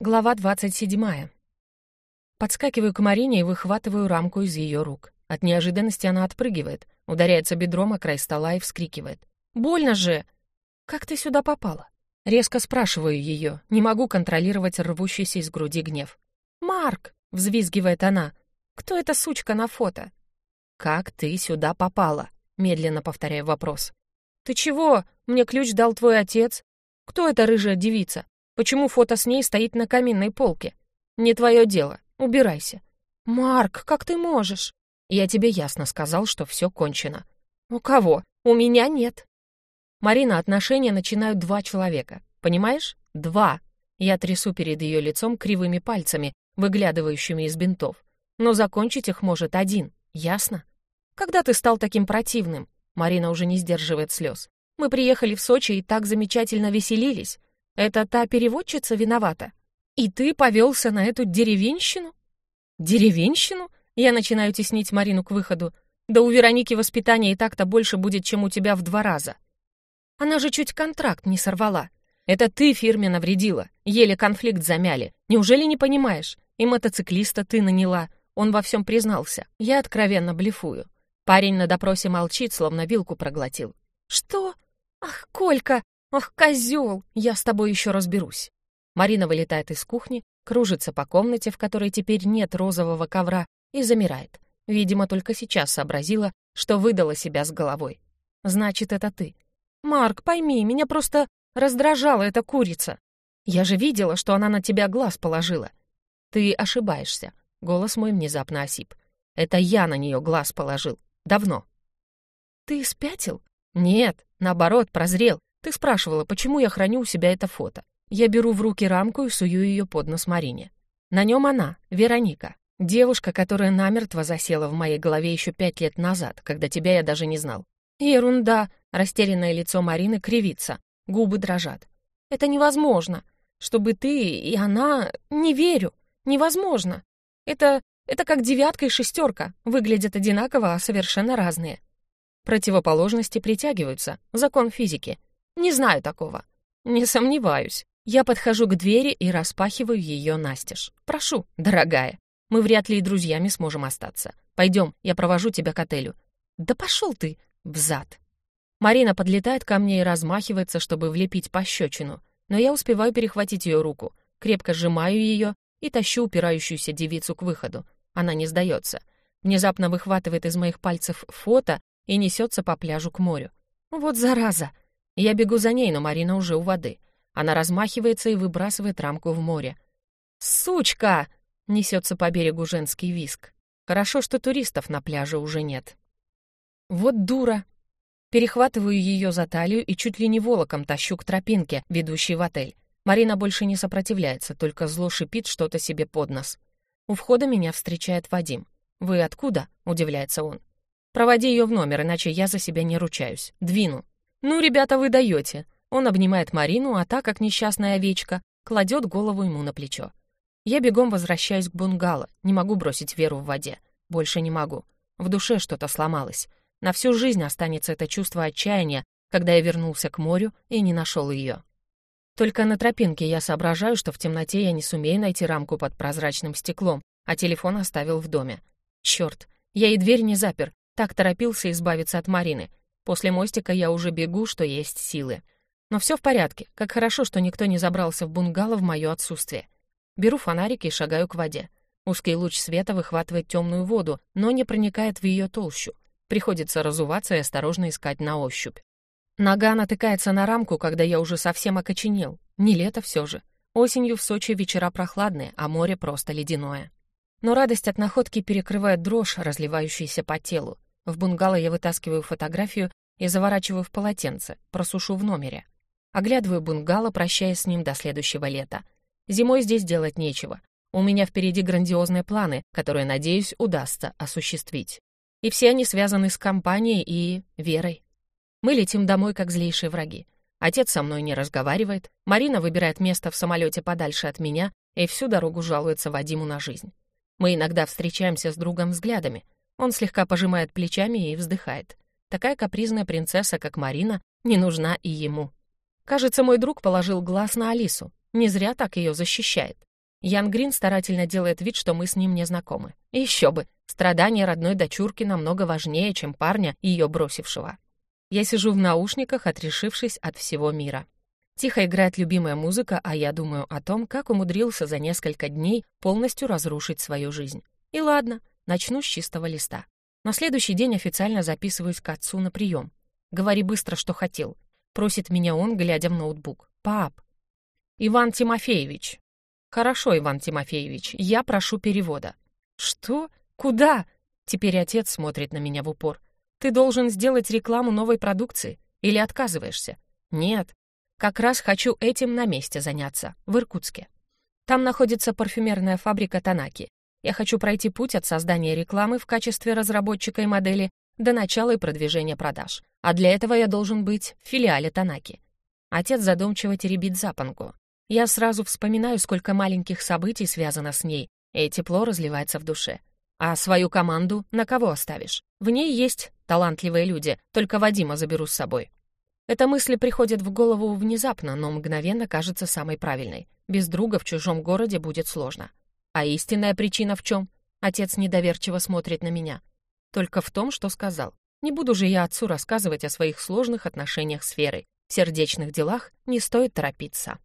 Глава 27. Подскакиваю к Марине и выхватываю рамку из ее рук. От неожиданности она отпрыгивает, ударяется бедром о край стола и вскрикивает. «Больно же!» «Как ты сюда попала?» Резко спрашиваю ее, не могу контролировать рвущийся из груди гнев. «Марк!» — взвизгивает она. «Кто эта сучка на фото?» «Как ты сюда попала?» — медленно повторяю вопрос. «Ты чего? Мне ключ дал твой отец. Кто эта рыжая девица? Почему фото с ней стоит на каминной полке? Не твое дело. Убирайся. Марк, как ты можешь? Я тебе ясно сказал, что все кончено. У кого? У меня нет. Марина, отношения начинают два человека. Понимаешь? Два. Я трясу перед ее лицом кривыми пальцами, выглядывающими из бинтов. Но закончить их может один. Ясно? Когда ты стал таким противным? Марина уже не сдерживает слез. Мы приехали в Сочи и так замечательно веселились. Это та переводчица виновата? И ты повелся на эту деревенщину? Деревенщину? Я начинаю теснить Марину к выходу. Да у Вероники воспитания и так-то больше будет, чем у тебя в два раза. Она же чуть контракт не сорвала. Это ты фирме навредила, еле конфликт замяли. Неужели не понимаешь? И мотоциклиста ты наняла, он во всем признался. Я откровенно блефую. Парень на допросе молчит, словно вилку проглотил. «Что? Ах, Колька, «Ах, козел! Я с тобой еще разберусь!» Марина вылетает из кухни, кружится по комнате, в которой теперь нет розового ковра, и замирает. Видимо, только сейчас сообразила, что выдала себя с головой. «Значит, это ты. Марк, пойми, меня просто раздражала эта курица. Я же видела, что она на тебя глаз положила. Ты ошибаешься. Голос мой внезапно осип. Это я на нее глаз положил. Давно. Ты спятил? Нет, наоборот, прозрел. Ты спрашивала, почему я храню у себя это фото. Я беру в руки рамку и сую ее под нос Марине. На нем она, Вероника, девушка, которая намертво засела в моей голове еще пять лет назад, когда тебя я даже не знал. Ерунда, растерянное лицо Марины кривится, губы дрожат. Это невозможно. Чтобы ты и она... Не верю. Невозможно. Это... это как девятка и шестерка. Выглядят одинаково, а совершенно разные. Противоположности притягиваются. Закон физики. Не знаю такого. Не сомневаюсь. Я подхожу к двери и распахиваю ее настежь. Прошу, дорогая. Мы вряд ли и друзьями сможем остаться. Пойдем, я провожу тебя к отелю. Да пошел ты, взад. Марина подлетает ко мне и размахивается, чтобы влепить пощечину. Но я успеваю перехватить ее руку, крепко сжимаю ее и тащу упирающуюся девицу к выходу. Она не сдается. Внезапно выхватывает из моих пальцев фото и несется по пляжу к морю. Вот зараза! Я бегу за ней, но Марина уже у воды. Она размахивается и выбрасывает рамку в море. «Сучка!» — несется по берегу женский виск. Хорошо, что туристов на пляже уже нет. Вот дура. Перехватываю ее за талию и чуть ли не волоком тащу к тропинке, ведущей в отель. Марина больше не сопротивляется, только зло шипит что-то себе под нос. У входа меня встречает Вадим. «Вы откуда?» — удивляется он. «Проводи ее в номер, иначе я за себя не ручаюсь. Двину». «Ну, ребята, вы даете!» Он обнимает Марину, а та, как несчастная овечка, кладет голову ему на плечо. Я бегом возвращаюсь к бунгало, не могу бросить Веру в воде. Больше не могу. В душе что-то сломалось. На всю жизнь останется это чувство отчаяния, когда я вернулся к морю и не нашел ее. Только на тропинке я соображаю, что в темноте я не сумею найти рамку под прозрачным стеклом, а телефон оставил в доме. Черт, я и дверь не запер, так торопился избавиться от Марины. После мостика я уже бегу, что есть силы. Но все в порядке. Как хорошо, что никто не забрался в бунгало в мое отсутствие. Беру фонарик и шагаю к воде. Узкий луч света выхватывает темную воду, но не проникает в ее толщу. Приходится разуваться и осторожно искать на ощупь. Нога натыкается на рамку, когда я уже совсем окоченел. Не лето все же. Осенью в Сочи вечера прохладные, а море просто ледяное. Но радость от находки перекрывает дрожь, разливающаяся по телу. В бунгало я вытаскиваю фотографию и заворачиваю в полотенце, просушу в номере. Оглядываю бунгало, прощаясь с ним до следующего лета. Зимой здесь делать нечего. У меня впереди грандиозные планы, которые, надеюсь, удастся осуществить. И все они связаны с компанией и верой. Мы летим домой, как злейшие враги. Отец со мной не разговаривает, Марина выбирает место в самолете подальше от меня и всю дорогу жалуется Вадиму на жизнь. Мы иногда встречаемся с другом взглядами — он слегка пожимает плечами и вздыхает. Такая капризная принцесса, как Марина, не нужна и ему. Кажется, мой друг положил глаз на Алису. Не зря так ее защищает. Ян Грин старательно делает вид, что мы с ним не знакомы. Еще бы, страдания родной дочурки намного важнее, чем парня, ее бросившего. Я сижу в наушниках, отрешившись от всего мира. Тихо играет любимая музыка, а я думаю о том, как умудрился за несколько дней полностью разрушить свою жизнь. И ладно, начну с чистого листа. На следующий день официально записываюсь к отцу на прием. Говори быстро, что хотел. Просит меня он, глядя в ноутбук. Пап. Иван Тимофеевич. Хорошо, Иван Тимофеевич, я прошу перевода. Что? Куда? Теперь отец смотрит на меня в упор. Ты должен сделать рекламу новой продукции. Или отказываешься? Нет, как раз хочу этим на месте заняться, в Иркутске. Там находится парфюмерная фабрика Танаки. Я хочу пройти путь от создания рекламы в качестве разработчика и модели до начала и продвижения продаж. А для этого я должен быть в филиале Танаки. Отец задумчиво теребит запонку. Я сразу вспоминаю, сколько маленьких событий связано с ней, и тепло разливается в душе. А свою команду на кого оставишь? В ней есть талантливые люди, только Вадима заберу с собой. Эта мысль приходит в голову внезапно, но мгновенно кажется самой правильной. Без друга в чужом городе будет сложно. А истинная причина в чем? Отец недоверчиво смотрит на меня. Только в том, что сказал. Не буду же я отцу рассказывать о своих сложных отношениях с Верой. В сердечных делах не стоит торопиться.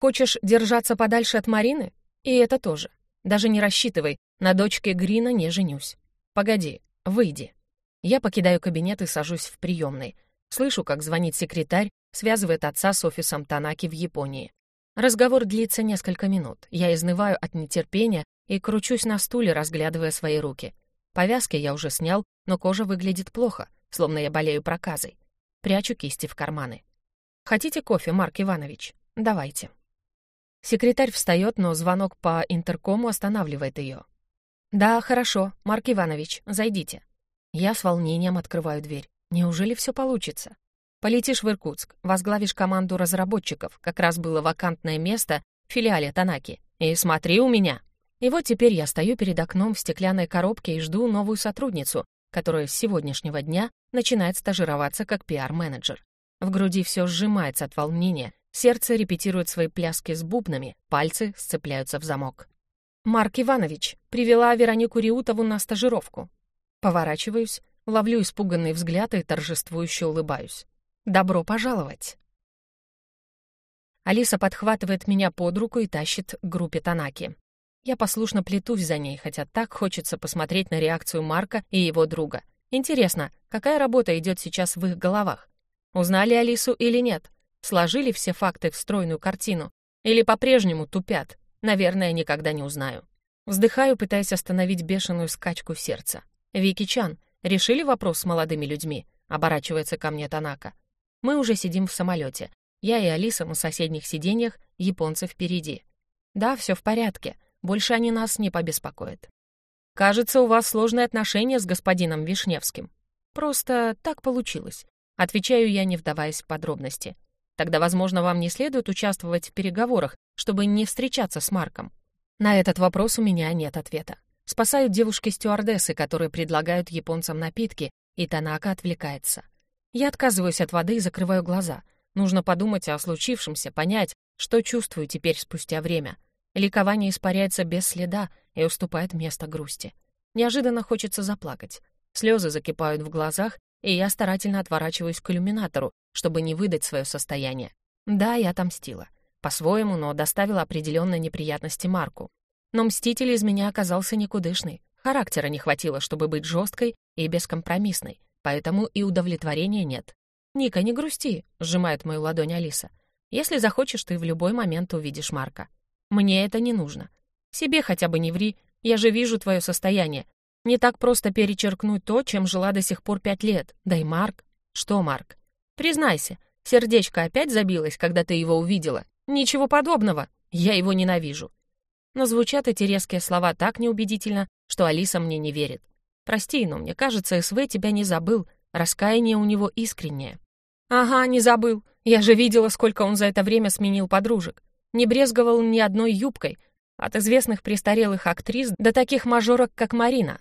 Хочешь держаться подальше от Марины? И это тоже. Даже не рассчитывай, на дочке Грина не женюсь. Погоди, выйди. Я покидаю кабинет и сажусь в приемной. Слышу, как звонит секретарь, связывает отца с офисом Танаки в Японии. Разговор длится несколько минут. Я изнываю от нетерпения и кручусь на стуле, разглядывая свои руки. Повязки я уже снял, но кожа выглядит плохо, словно я болею проказой. Прячу кисти в карманы. «Хотите кофе, Марк Иванович? Давайте». Секретарь встает, но звонок по интеркому останавливает ее. «Да, хорошо, Марк Иванович, зайдите». Я с волнением открываю дверь. Неужели все получится? Полетишь в Иркутск, возглавишь команду разработчиков, как раз было вакантное место в филиале Танаки. И смотри у меня. И вот теперь я стою перед окном в стеклянной коробке и жду новую сотрудницу, которая с сегодняшнего дня начинает стажироваться как пиар-менеджер. В груди все сжимается от волнения, сердце репетирует свои пляски с бубнами, пальцы сцепляются в замок. «Марк Иванович привела Веронику Риутову на стажировку». Поворачиваюсь, Ловлю испуганный взгляд и торжествующе улыбаюсь. «Добро пожаловать!» Алиса подхватывает меня под руку и тащит к группе Танаки. Я послушно плетусь за ней, хотя так хочется посмотреть на реакцию Марка и его друга. Интересно, какая работа идет сейчас в их головах? Узнали Алису или нет? Сложили все факты в стройную картину? Или по-прежнему тупят? Наверное, никогда не узнаю. Вздыхаю, пытаясь остановить бешеную скачку сердца. Вики Чан, «Решили вопрос с молодыми людьми?» — оборачивается ко мне Танака. Мы уже сидим в самолете. Я и Алиса на соседних сиденьях, японцы впереди. Да, все в порядке. Больше они нас не побеспокоят. Кажется, у вас сложные отношения с господином Вишневским. Просто так получилось. Отвечаю я, не вдаваясь в подробности. Тогда, возможно, вам не следует участвовать в переговорах, чтобы не встречаться с Марком. На этот вопрос у меня нет ответа. Спасают девушки-стюардессы, которые предлагают японцам напитки, и Танака отвлекается. Я отказываюсь от воды и закрываю глаза. Нужно подумать о случившемся, понять, что чувствую теперь спустя время. Ликование испаряется без следа и уступает место грусти. Неожиданно хочется заплакать. Слезы закипают в глазах, и я старательно отворачиваюсь к иллюминатору, чтобы не выдать свое состояние. Да, я отомстила. По-своему, но доставила определенные неприятности Марку. Но мститель из меня оказался никудышный. Характера не хватило, чтобы быть жесткой и бескомпромиссной, поэтому и удовлетворения нет. «Ника, не грусти», — сжимает мою ладонь Алиса. «Если захочешь, ты в любой момент увидишь Марка. Мне это не нужно. Себе хотя бы не ври, я же вижу твое состояние. Не так просто перечеркнуть то, чем жила до сих пор пять лет. Да и Марк. Что, Марк? Признайся, сердечко опять забилось, когда ты его увидела. Ничего подобного. Я его ненавижу. Но звучат эти резкие слова так неубедительно, что Алиса мне не верит. Прости, но мне кажется, СВ тебя не забыл. Раскаяние у него искреннее. Ага, не забыл. Я же видела, сколько он за это время сменил подружек. Не брезговал ни одной юбкой. От известных престарелых актрис до таких мажорок, как Марина.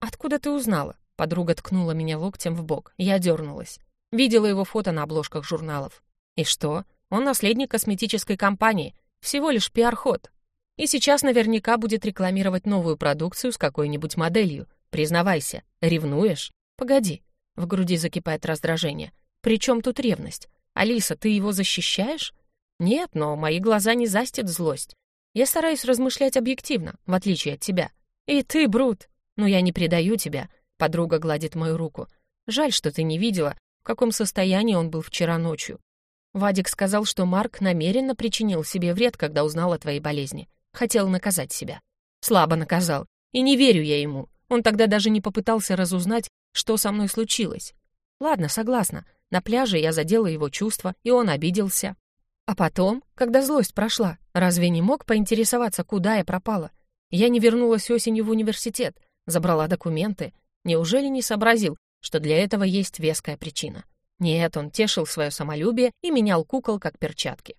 Откуда ты узнала? Подруга ткнула меня локтем в бок. Я дернулась. Видела его фото на обложках журналов. И что? Он наследник косметической компании. Всего лишь пиар-ход. И сейчас наверняка будет рекламировать новую продукцию с какой-нибудь моделью. Признавайся, ревнуешь? Погоди. В груди закипает раздражение. При чем тут ревность? Алиса, ты его защищаешь? Нет, но мои глаза не застят злость. Я стараюсь размышлять объективно, в отличие от тебя. И ты, Брут. Но я не предаю тебя. Подруга гладит мою руку. Жаль, что ты не видела, в каком состоянии он был вчера ночью. Вадик сказал, что Марк намеренно причинил себе вред, когда узнал о твоей болезни. Хотел наказать себя. Слабо наказал. И не верю я ему. Он тогда даже не попытался разузнать, что со мной случилось. Ладно, согласна. На пляже я задела его чувства, и он обиделся. А потом, когда злость прошла, разве не мог поинтересоваться, куда я пропала? Я не вернулась осенью в университет, забрала документы. Неужели не сообразил, что для этого есть веская причина? Нет, он тешил свое самолюбие и менял кукол как перчатки.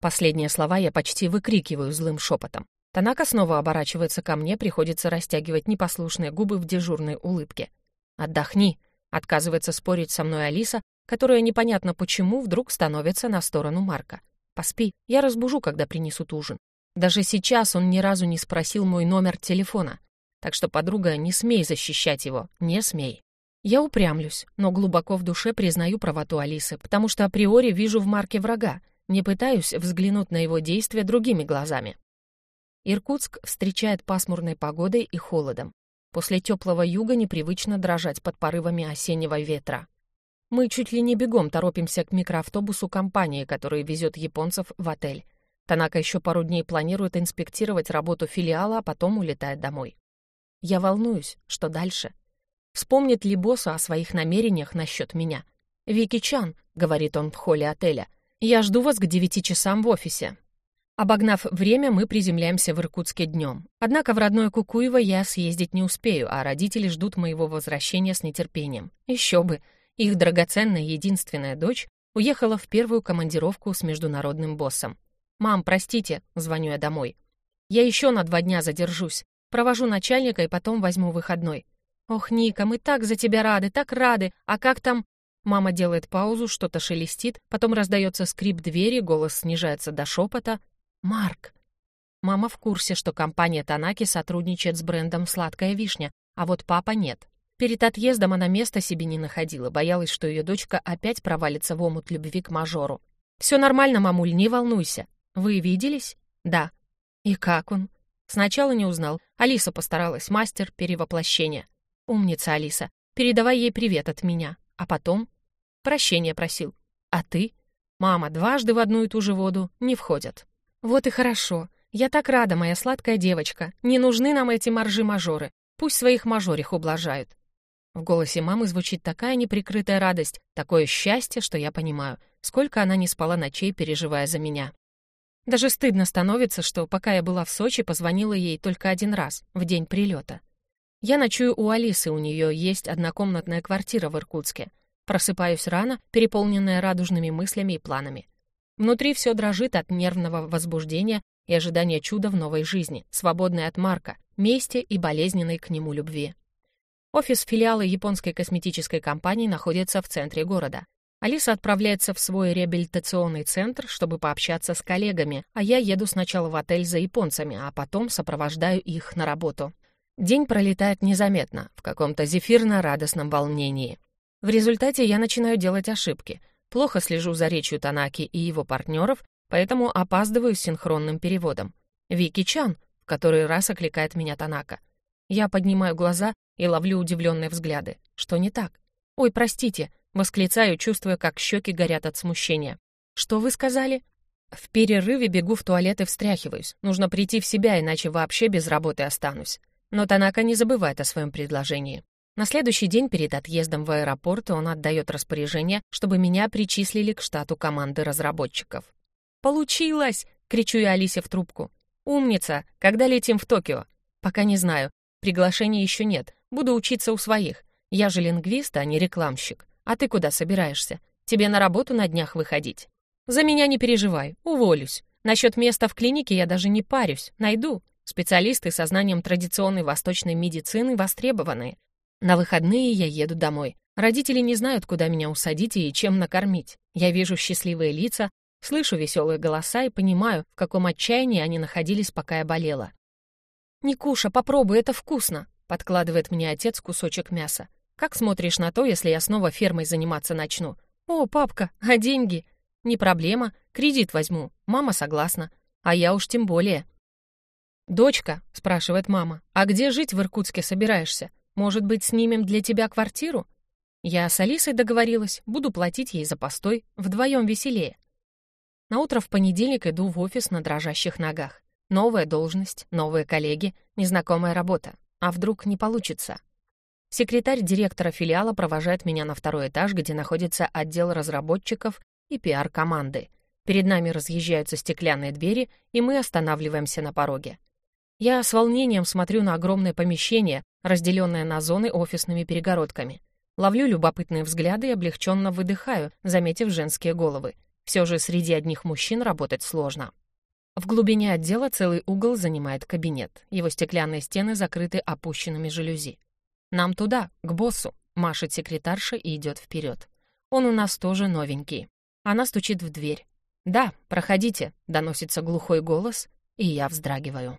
Последние слова я почти выкрикиваю злым шепотом. Танака снова оборачивается ко мне, приходится растягивать непослушные губы в дежурной улыбке. «Отдохни», — отказывается спорить со мной Алиса, которая непонятно почему вдруг становится на сторону Марка. «Поспи, я разбужу, когда принесут ужин». Даже сейчас он ни разу не спросил мой номер телефона, так что, подруга, не смей защищать его, не смей. Я упрямлюсь, но глубоко в душе признаю правоту Алисы, потому что априори вижу в Марке врага, не пытаюсь взглянуть на его действия другими глазами. Иркутск встречает пасмурной погодой и холодом. После теплого юга непривычно дрожать под порывами осеннего ветра. Мы чуть ли не бегом торопимся к микроавтобусу компании, который везет японцев в отель. Танака еще пару дней планирует инспектировать работу филиала, а потом улетает домой. Я волнуюсь, что дальше. Вспомнит ли боссу о своих намерениях насчет меня? «Вики Чан», — говорит он в холле отеля, я жду вас к девяти часам в офисе. Обогнав время, мы приземляемся в Иркутске днем. Однако в родное Кукуево я съездить не успею, а родители ждут моего возвращения с нетерпением. Еще бы, их драгоценная единственная дочь уехала в первую командировку с международным боссом. «Мам, простите», — звоню я домой. «Я еще на два дня задержусь. Провожу начальника и потом возьму выходной». «Ох, Ника, мы так за тебя рады, так рады. А как там Мама делает паузу, что-то шелестит, потом раздается скрип двери, голос снижается до шепота. «Марк!» Мама в курсе, что компания Танаки сотрудничает с брендом «Сладкая вишня», а вот папа нет. Перед отъездом она места себе не находила, боялась, что ее дочка опять провалится в омут любви к мажору. «Все нормально, мамуль, не волнуйся. Вы виделись?» «Да». «И как он?» Сначала не узнал. Алиса постаралась, мастер перевоплощения. «Умница, Алиса. Передавай ей привет от меня. А потом прощения просил. А ты? Мама, дважды в одну и ту же воду не входят. Вот и хорошо. Я так рада, моя сладкая девочка. Не нужны нам эти моржи-мажоры. Пусть своих мажорих ублажают. В голосе мамы звучит такая неприкрытая радость, такое счастье, что я понимаю, сколько она не спала ночей, переживая за меня. Даже стыдно становится, что пока я была в Сочи, позвонила ей только один раз, в день прилета. Я ночую у Алисы, у нее есть однокомнатная квартира в Иркутске. Просыпаюсь рано, переполненная радужными мыслями и планами. Внутри все дрожит от нервного возбуждения и ожидания чуда в новой жизни, свободной от Марка, мести и болезненной к нему любви. Офис филиала японской косметической компании находится в центре города. Алиса отправляется в свой реабилитационный центр, чтобы пообщаться с коллегами, а я еду сначала в отель за японцами, а потом сопровождаю их на работу. День пролетает незаметно, в каком-то зефирно-радостном волнении. В результате я начинаю делать ошибки. Плохо слежу за речью Танаки и его партнеров, поэтому опаздываю с синхронным переводом. «Вики Чан», в который раз окликает меня Танака. Я поднимаю глаза и ловлю удивленные взгляды. Что не так? «Ой, простите», — восклицаю, чувствуя, как щеки горят от смущения. «Что вы сказали?» В перерыве бегу в туалет и встряхиваюсь. Нужно прийти в себя, иначе вообще без работы останусь. Но Танака не забывает о своем предложении. На следующий день перед отъездом в аэропорт он отдает распоряжение, чтобы меня причислили к штату команды разработчиков. «Получилось!» — кричу я Алисе в трубку. «Умница! Когда летим в Токио?» «Пока не знаю. Приглашения еще нет. Буду учиться у своих. Я же лингвист, а не рекламщик. А ты куда собираешься? Тебе на работу на днях выходить?» «За меня не переживай. Уволюсь. Насчет места в клинике я даже не парюсь. Найду. Специалисты со знанием традиционной восточной медицины востребованы. На выходные я еду домой. Родители не знают, куда меня усадить и чем накормить. Я вижу счастливые лица, Слышу веселые голоса и понимаю, в каком отчаянии они находились, пока я болела. «Никуша, попробуй, это вкусно!» — подкладывает мне отец кусочек мяса. «Как смотришь на то, если я снова фермой заниматься начну?» «О, папка, а деньги?» «Не проблема, кредит возьму, мама согласна. А я уж тем более». «Дочка», — спрашивает мама, «а где жить в Иркутске собираешься? Может быть, снимем для тебя квартиру?» Я с Алисой договорилась, буду платить ей за постой, вдвоем веселее. На утро в понедельник иду в офис на дрожащих ногах. Новая должность, новые коллеги, незнакомая работа. А вдруг не получится? Секретарь директора филиала провожает меня на второй этаж, где находится отдел разработчиков и пиар-команды. Перед нами разъезжаются стеклянные двери, и мы останавливаемся на пороге. Я с волнением смотрю на огромное помещение, разделенное на зоны офисными перегородками. Ловлю любопытные взгляды и облегченно выдыхаю, заметив женские головы. Все же среди одних мужчин работать сложно. В глубине отдела целый угол занимает кабинет. Его стеклянные стены закрыты опущенными жалюзи. «Нам туда, к боссу», — машет секретарша и идет вперед. «Он у нас тоже новенький». Она стучит в дверь. «Да, проходите», — доносится глухой голос, и я вздрагиваю.